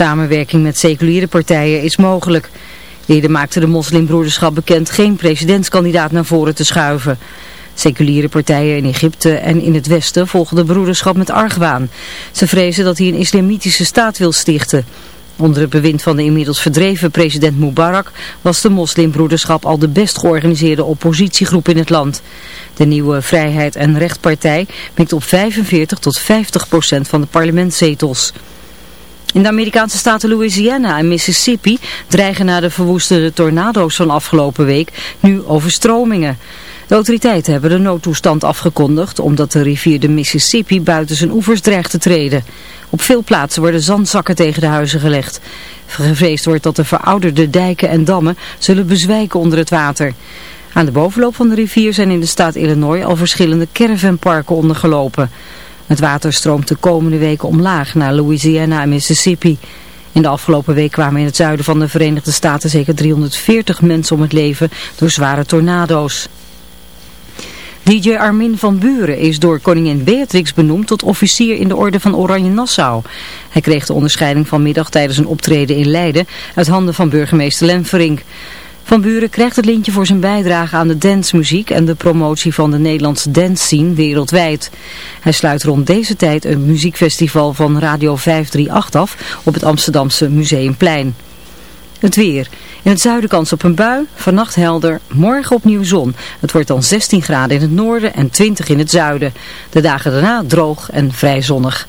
Samenwerking met seculiere partijen is mogelijk. Eerder maakte de moslimbroederschap bekend geen presidentskandidaat naar voren te schuiven. Seculiere partijen in Egypte en in het Westen volgen de broederschap met argwaan. Ze vrezen dat hij een islamitische staat wil stichten. Onder het bewind van de inmiddels verdreven president Mubarak was de moslimbroederschap al de best georganiseerde oppositiegroep in het land. De nieuwe Vrijheid en Rechtpartij mikt op 45 tot 50 procent van de parlementszetels. In de Amerikaanse staten Louisiana en Mississippi dreigen na de verwoestende tornado's van afgelopen week nu overstromingen. De autoriteiten hebben de noodtoestand afgekondigd omdat de rivier de Mississippi buiten zijn oevers dreigt te treden. Op veel plaatsen worden zandzakken tegen de huizen gelegd. Gevreesd wordt dat de verouderde dijken en dammen zullen bezwijken onder het water. Aan de bovenloop van de rivier zijn in de staat Illinois al verschillende caravanparken ondergelopen. Het water stroomt de komende weken omlaag naar Louisiana en Mississippi. In de afgelopen week kwamen in het zuiden van de Verenigde Staten zeker 340 mensen om het leven door zware tornado's. DJ Armin van Buren is door koningin Beatrix benoemd tot officier in de orde van Oranje Nassau. Hij kreeg de onderscheiding vanmiddag tijdens een optreden in Leiden uit handen van burgemeester Lemferink. Van Buren krijgt het lintje voor zijn bijdrage aan de dancemuziek en de promotie van de Nederlandse dance scene wereldwijd. Hij sluit rond deze tijd een muziekfestival van Radio 538 af op het Amsterdamse Museumplein. Het weer. In het zuiden kans op een bui, vannacht helder, morgen opnieuw zon. Het wordt dan 16 graden in het noorden en 20 in het zuiden. De dagen daarna droog en vrij zonnig.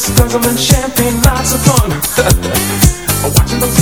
The boxes, guzzling champagne, lots of fun. Watching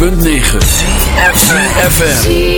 106.9 FM.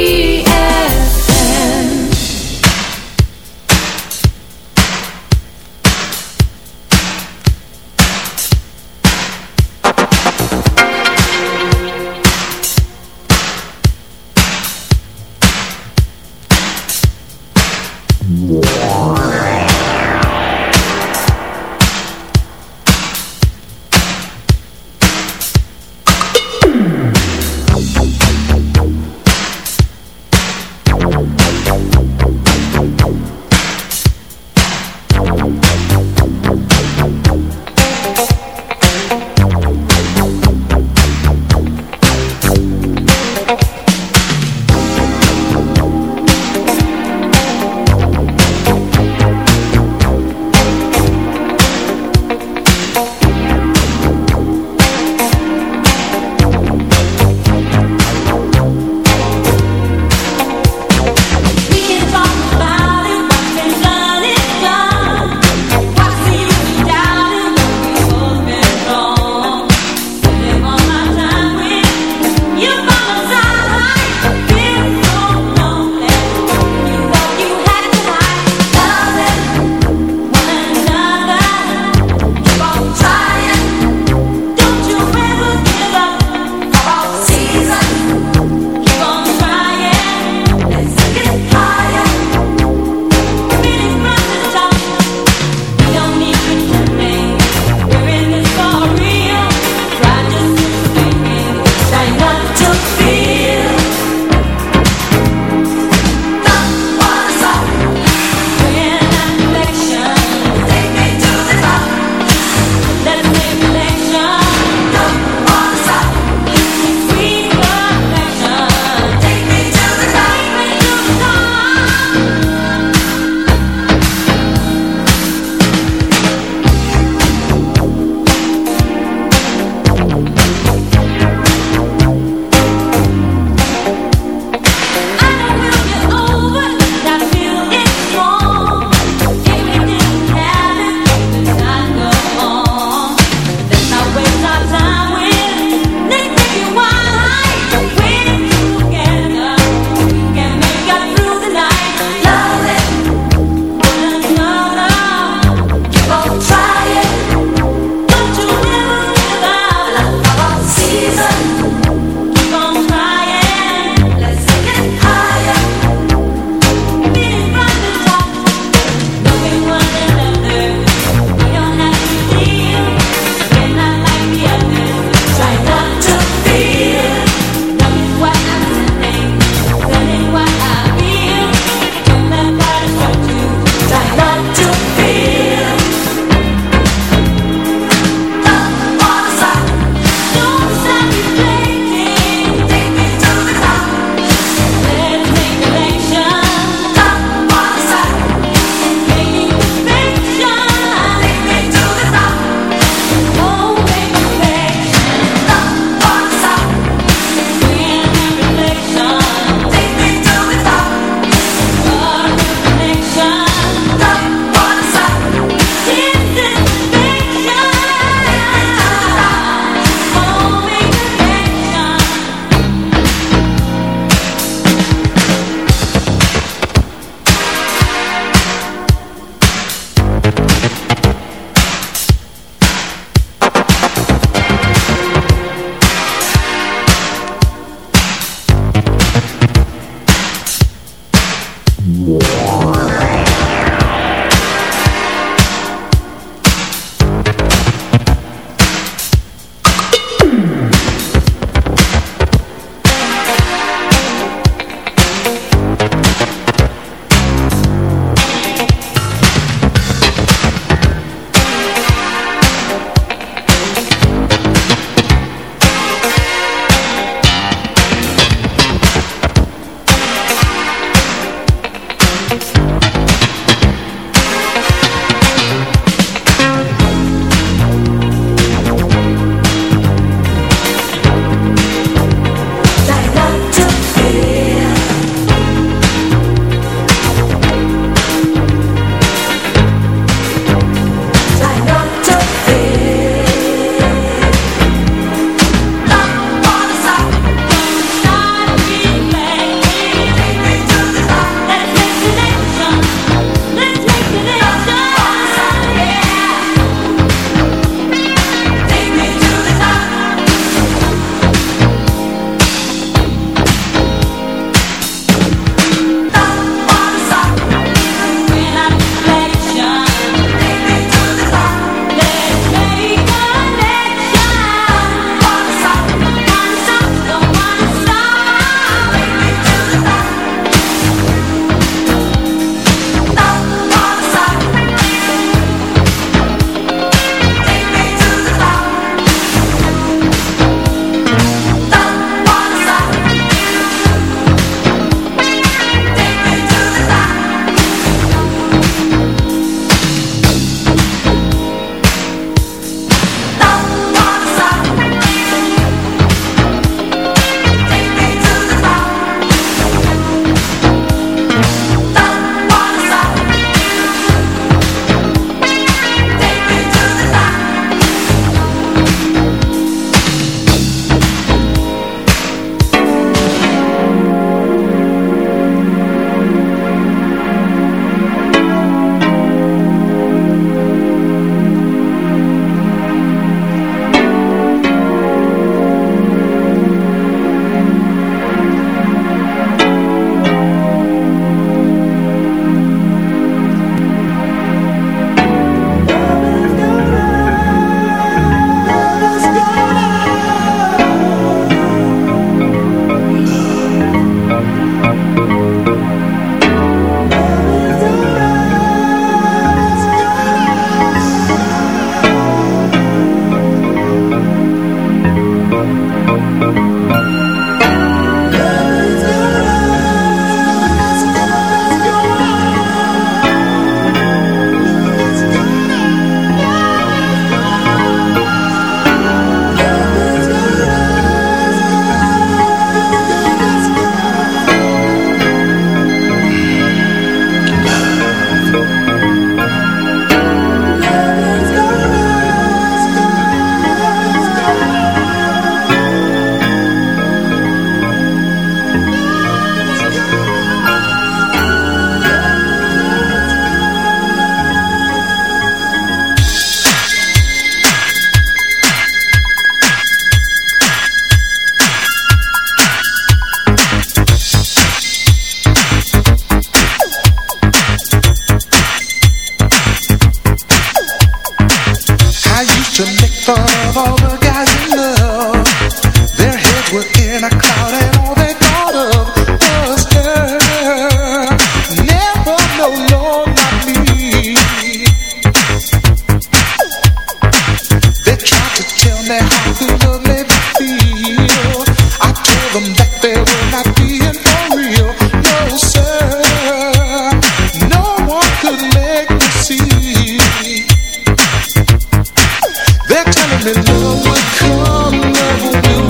telling me love would come, love would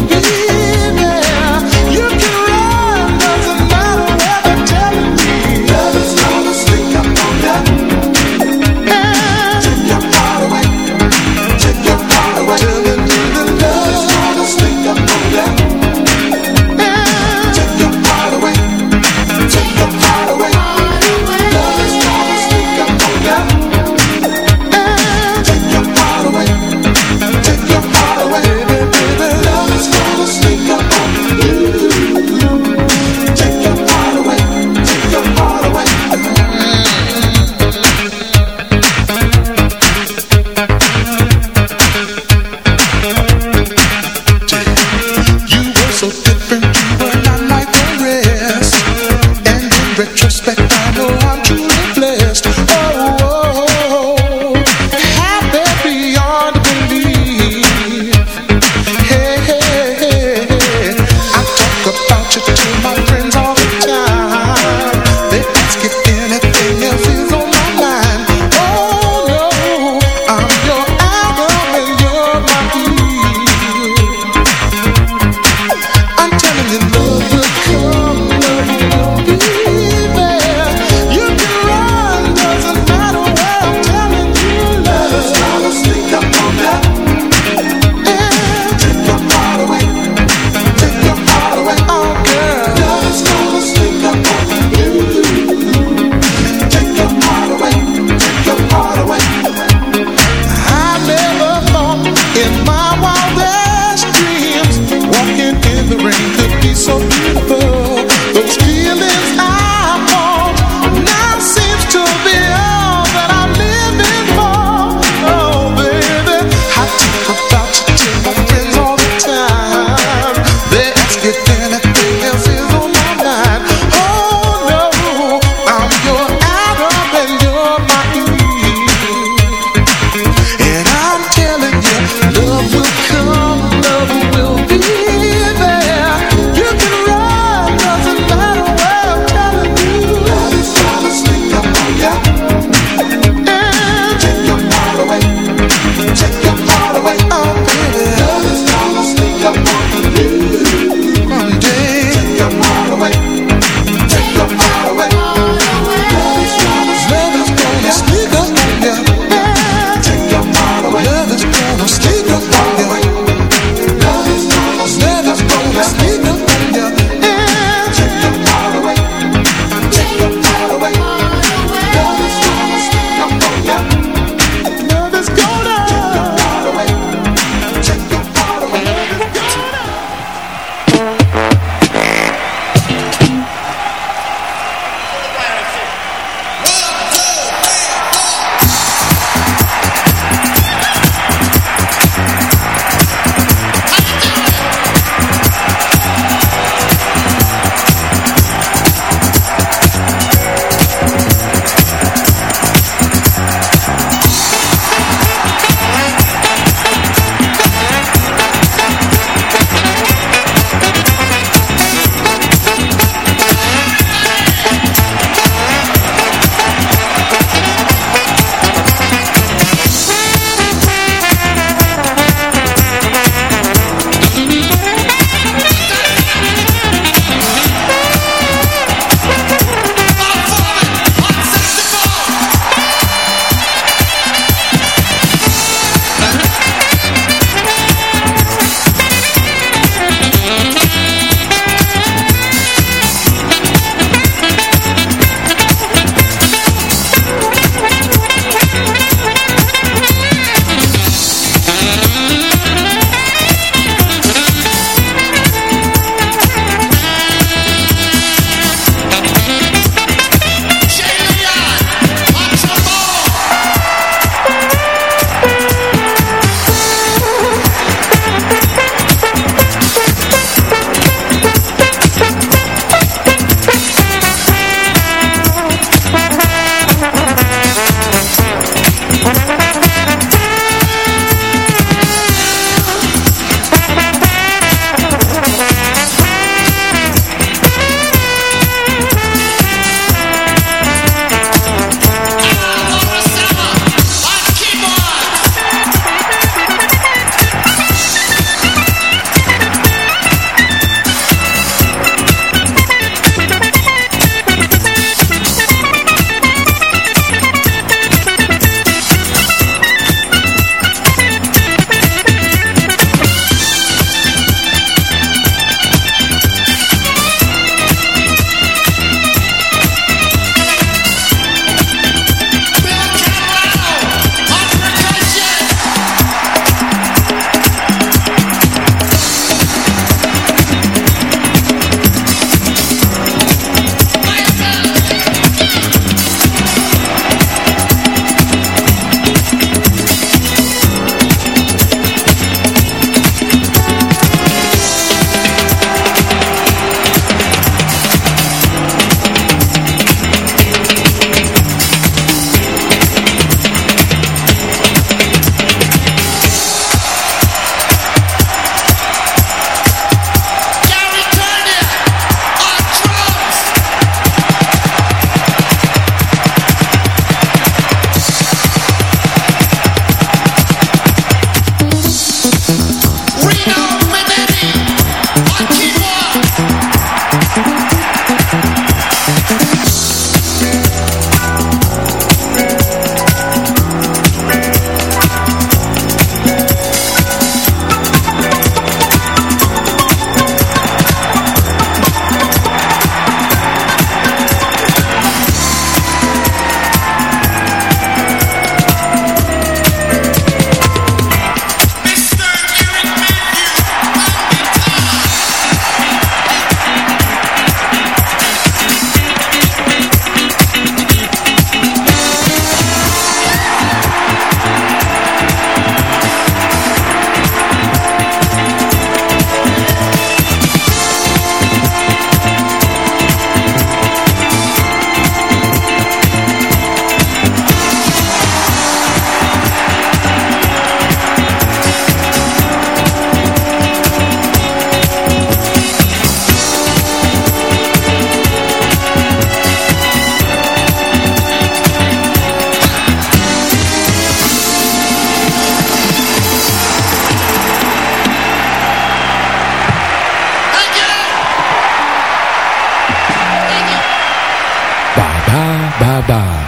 Baba.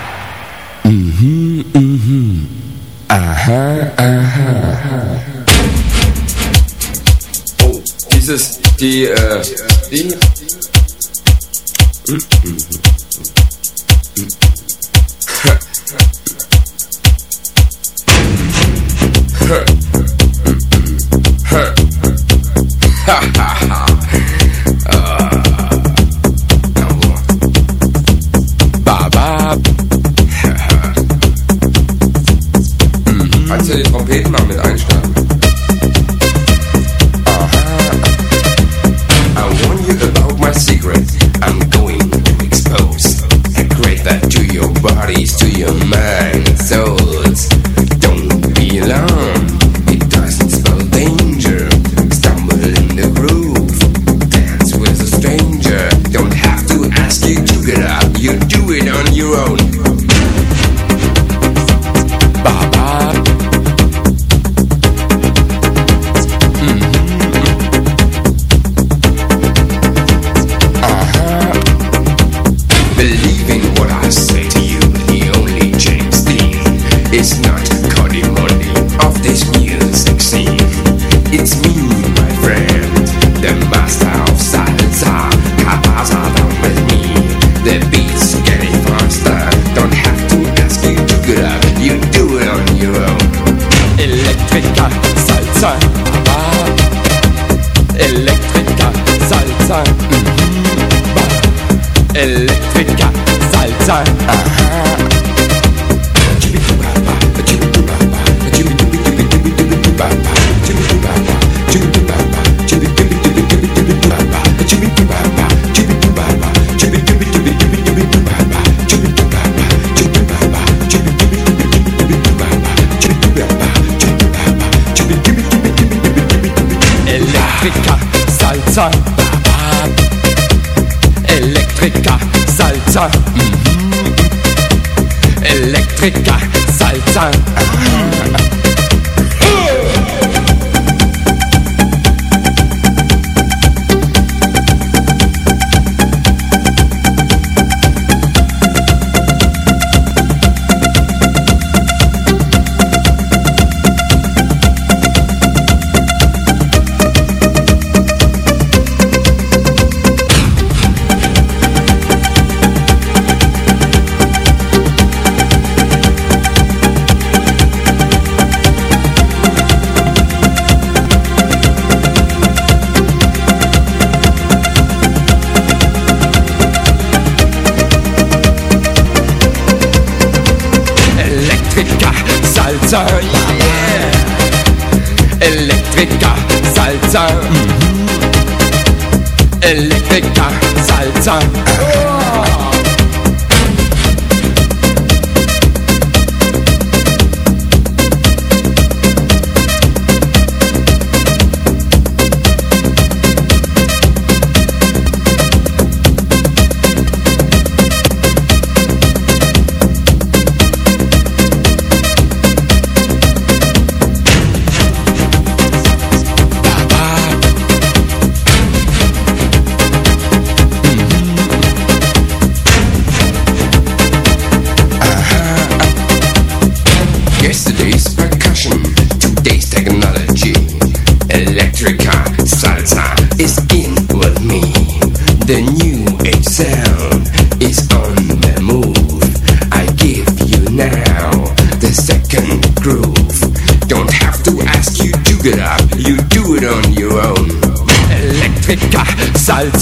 Mhm, mhm. Aha, aha. Oh, dieses, die, äh, die... Baba. zu den Trompeten Elektriker, Salsa. Aha. Salsa. Mhm. Elektriker, Salsa. Salsa.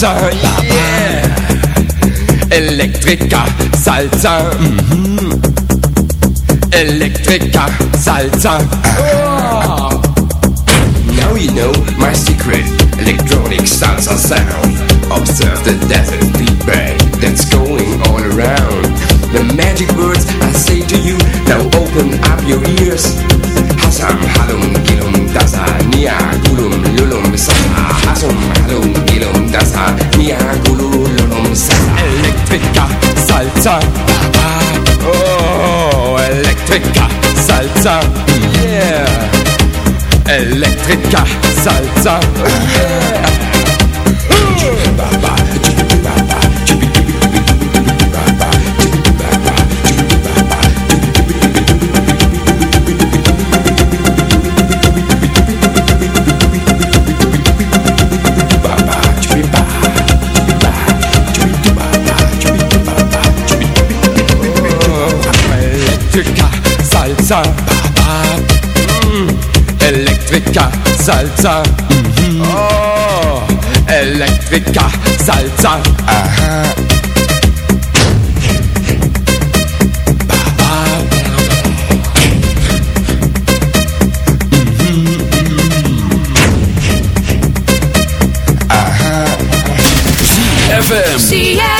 Salsa, yeah. Elektriker, Salsa, mhm. Elektriker, Salsa. Oh. Now you know my secret electronic salsa sound. Observe the desert feedback that's going all around. The magic words I say to you, now open up your ears. Hasam halum gilum dasa nia gulum lulum sasa. Hasum halum lulum sasa. Elektriker, Salsa. Oh, Elektriker, Salsa. Yeah. Elektriker, Salsa. Yeah. Salsa. Mm, Elektriker, salsa. Oh, Elektriker, salsa. FM.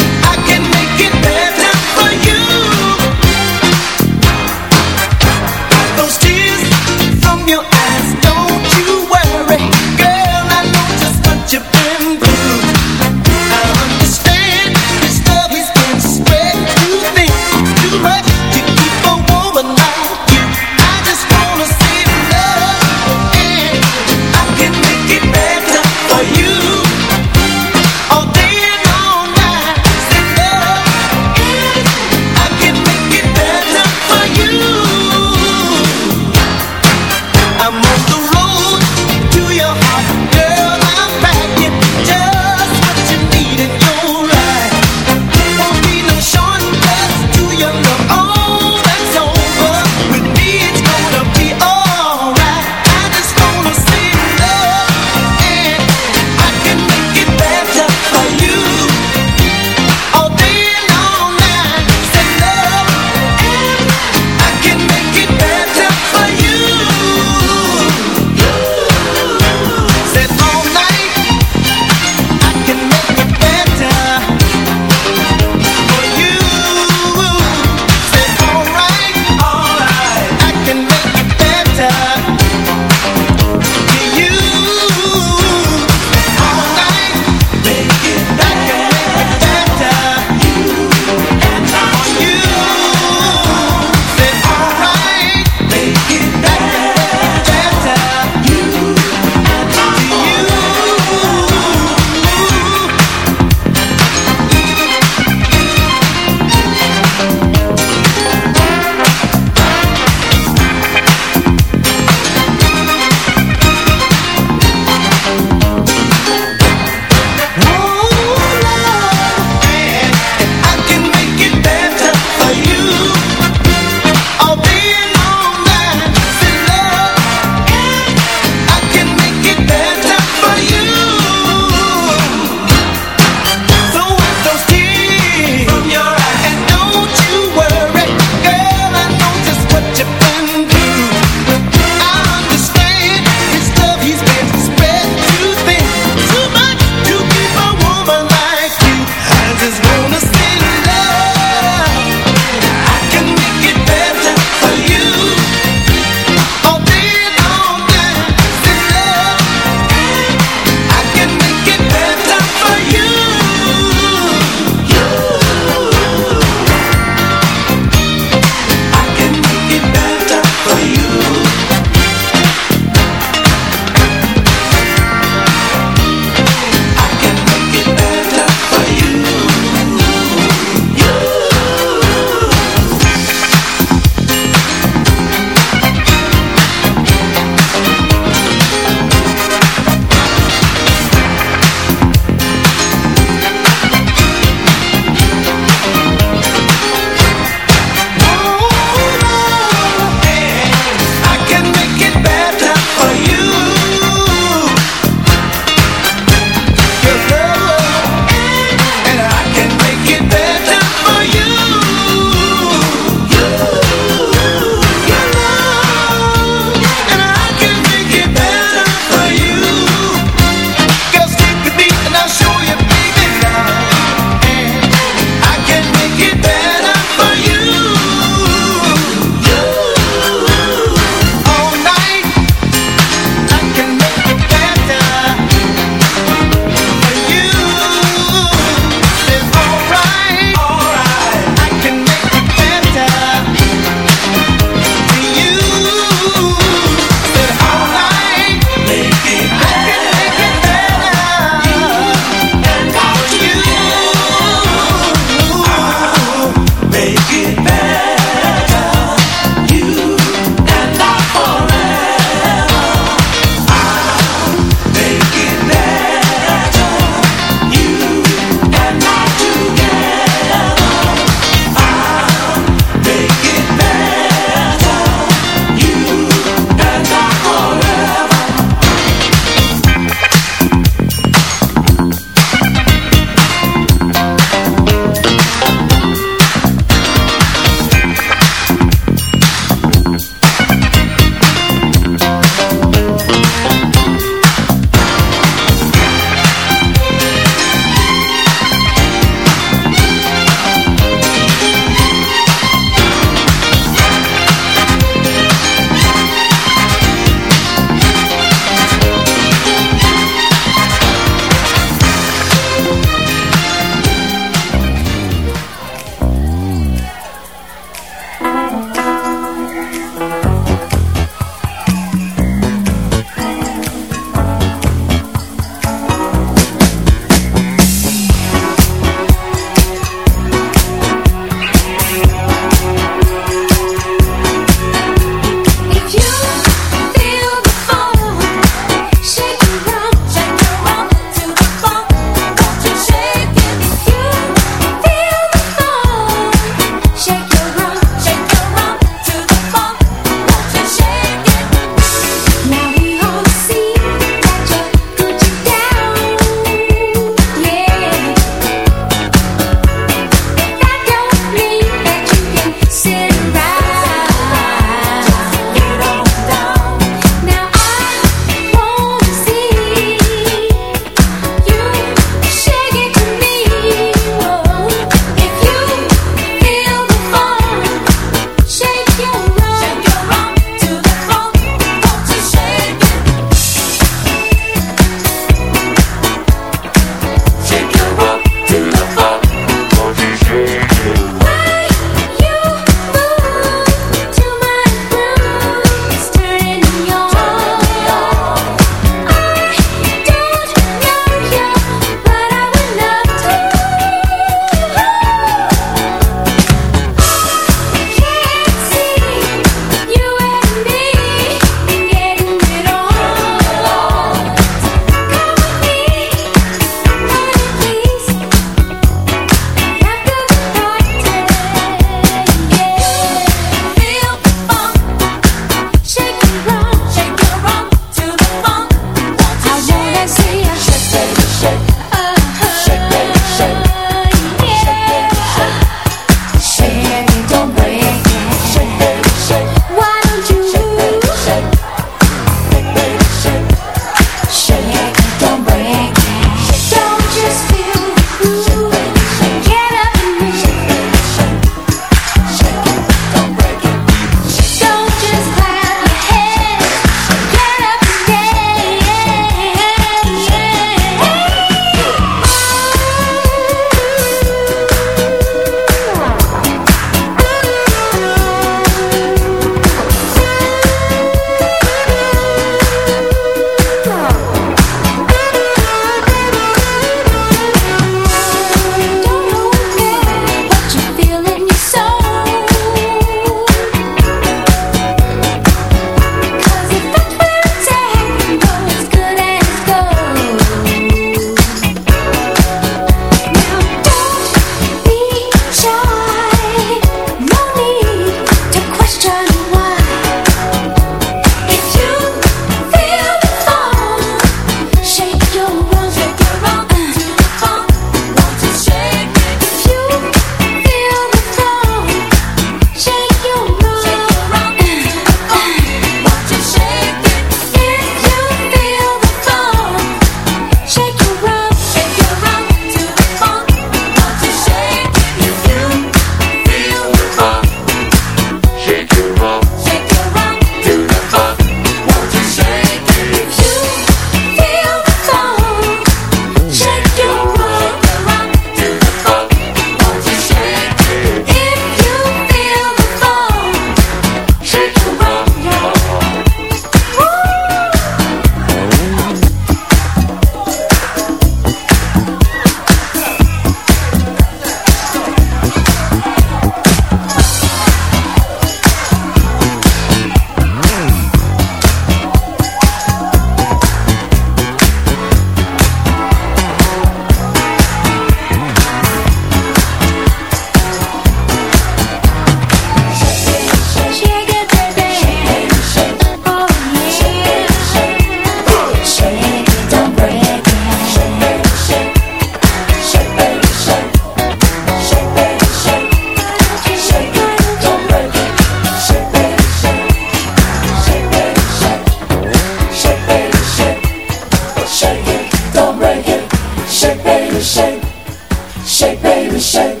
Shake,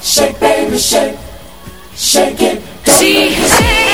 shake, baby, shake, shake it. Let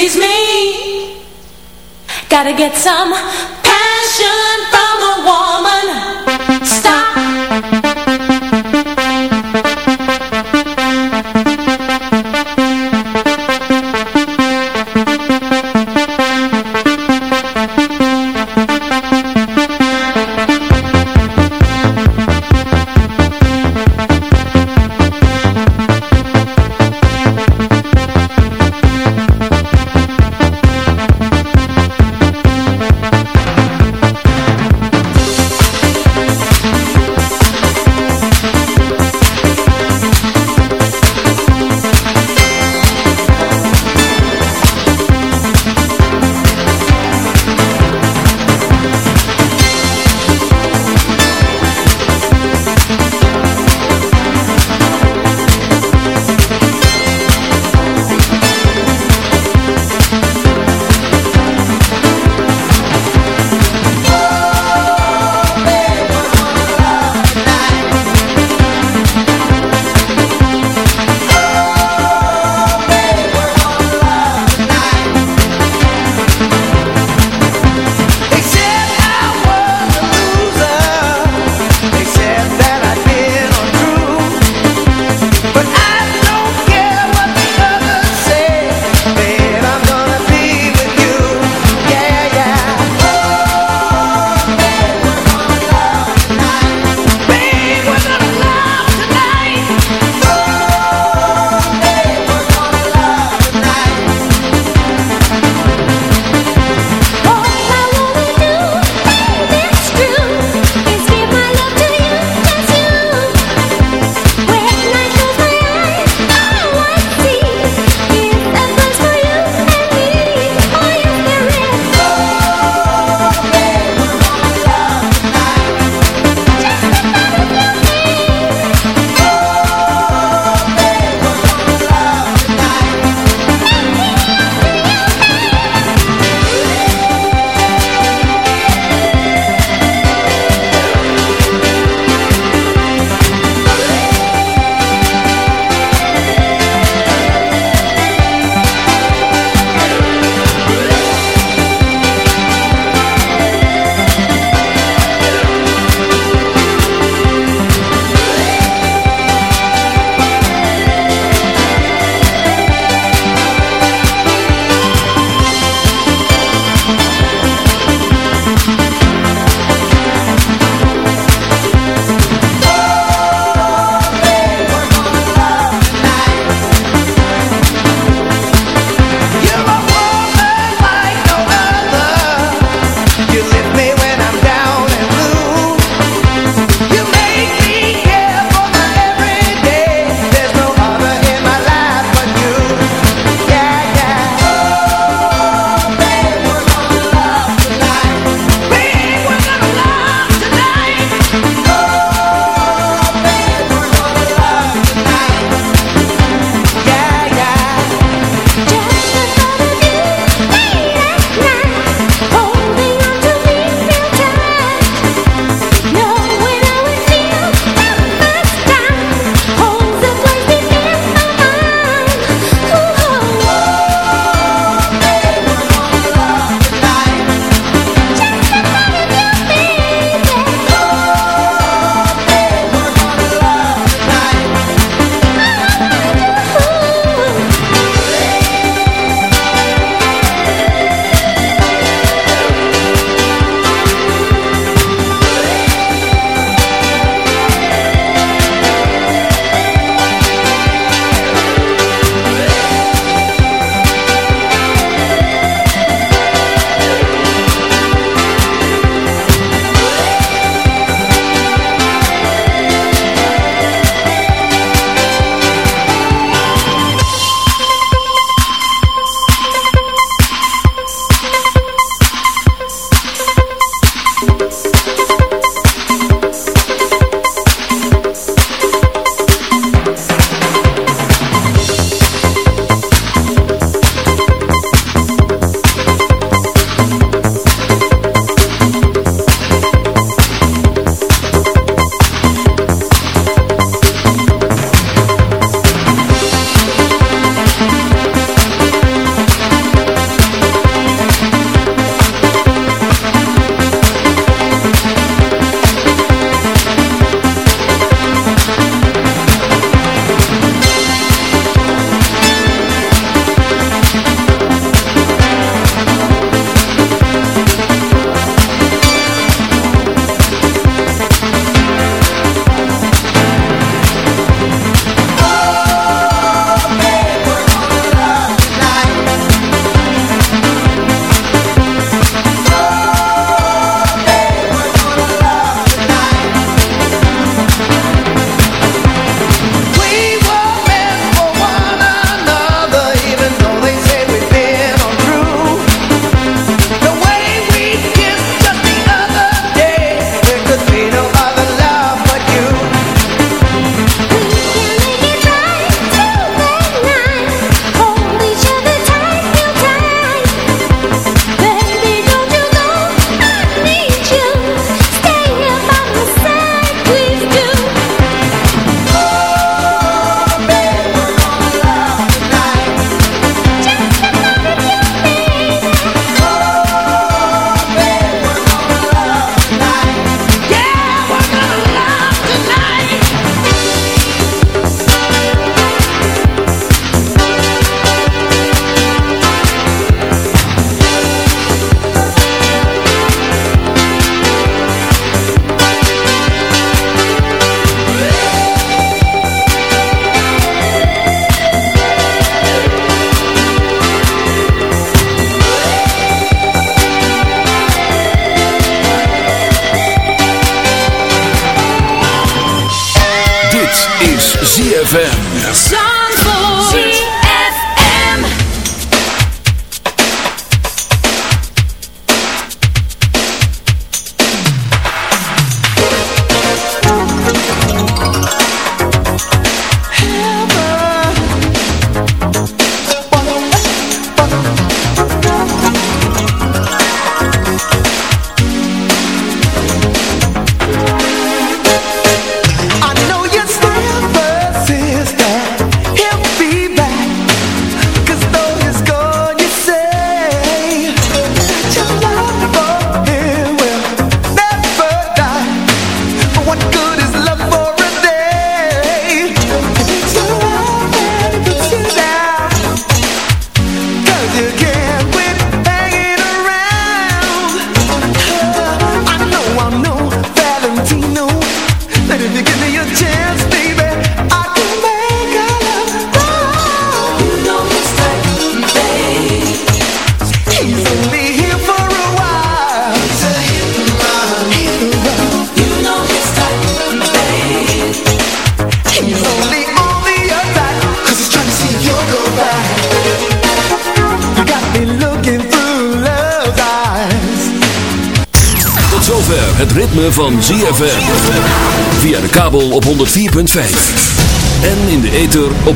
please me. Gotta get some passion from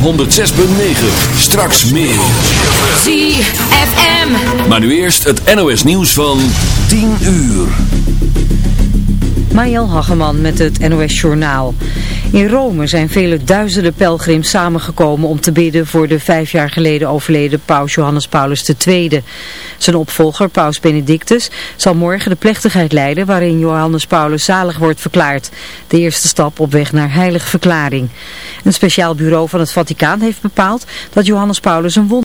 106.9. Straks meer. ZFM. Maar nu eerst het NOS nieuws van 10 uur. Mariel Hageman met het NOS Journaal. In Rome zijn vele duizenden pelgrims samengekomen om te bidden voor de vijf jaar geleden overleden paus Johannes Paulus II. Zijn opvolger, paus Benedictus, zal morgen de plechtigheid leiden waarin Johannes Paulus zalig wordt verklaard. De eerste stap op weg naar heilige verklaring. Een speciaal bureau van het Vaticaan heeft bepaald dat Johannes Paulus een wonder